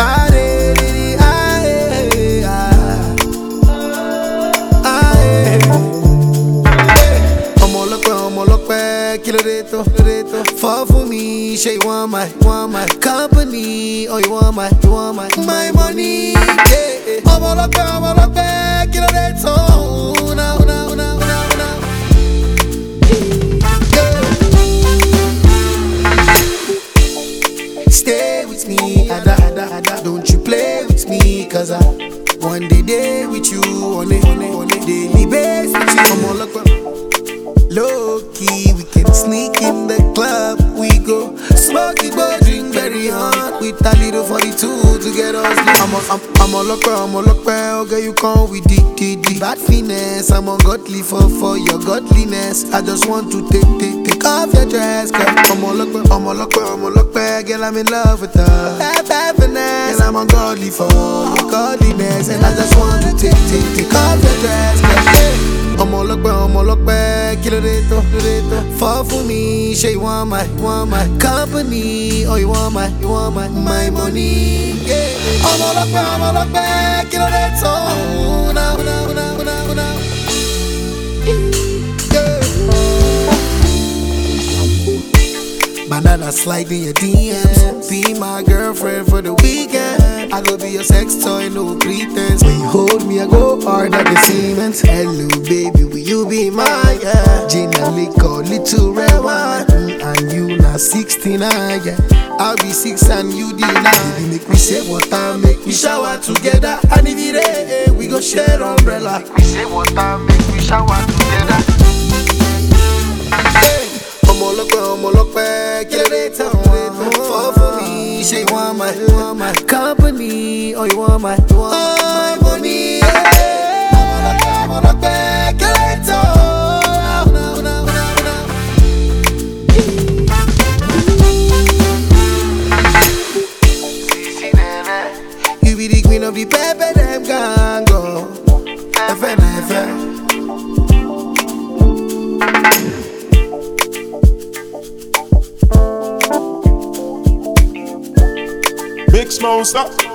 Ah. Kí ló dé tó. fọ́ fún mi ṣé you want my want my company or you want my you want my my money. yeah. ọmọ ọlọ́pẹ́ ọmọ ọlọ́pẹ́ kí ló dé tó. Una, cause I one day day with you, on a daily basis very hard. With a little 42 to get us low. I'm a, I'm, I'm a locker, I'm a locker. Eh, okay, you come with the, the, the bad finesse. I'm ungodly for, for your godliness. I just want to take, take, take off your dress. Cause I'm a locker, I'm a locker, I'm a locker. Eh, girl, I'm in love with her. Bad, bad finesse. And I'm ungodly for your godliness. And I just want to take, take, take off your dress. Cause, hey, ọmọ ọlọ́pẹ́ ọmọ ọlọ́pẹ́ kí ló dé tó. fọ́ fún mi ṣé you want my want my company or you want my you want my my money. yeah. ọmọ ọlọ́pẹ́ ọmọ ọlọ́pẹ́ kí ló dé tó. Una, una, una, una, una. Yeah. Banana slide in your DMs. Be my girlfriend for the weekend. I go be your sex toy, no pretense. When you hold me, I go hard like a cement. Hello, baby, you be mine? Yeah. Gin and liquor, little red wine. Mm, And you not 69, yeah. I'll be six and you the nine. Baby, make me say what I make me shower together. And if it ain't, we go share umbrella. We say water, make we shower together. ọmọ ọlọ́pẹ́ ọmọ ọlọ́pẹ́ kí ló dé tán fọ́ fún mi ṣé you want my you want my company or you my you want my be the queen of the pepper dem gango. Oh. Ẹfẹ̀ na ẹfẹ̀. Big Smoke, stop.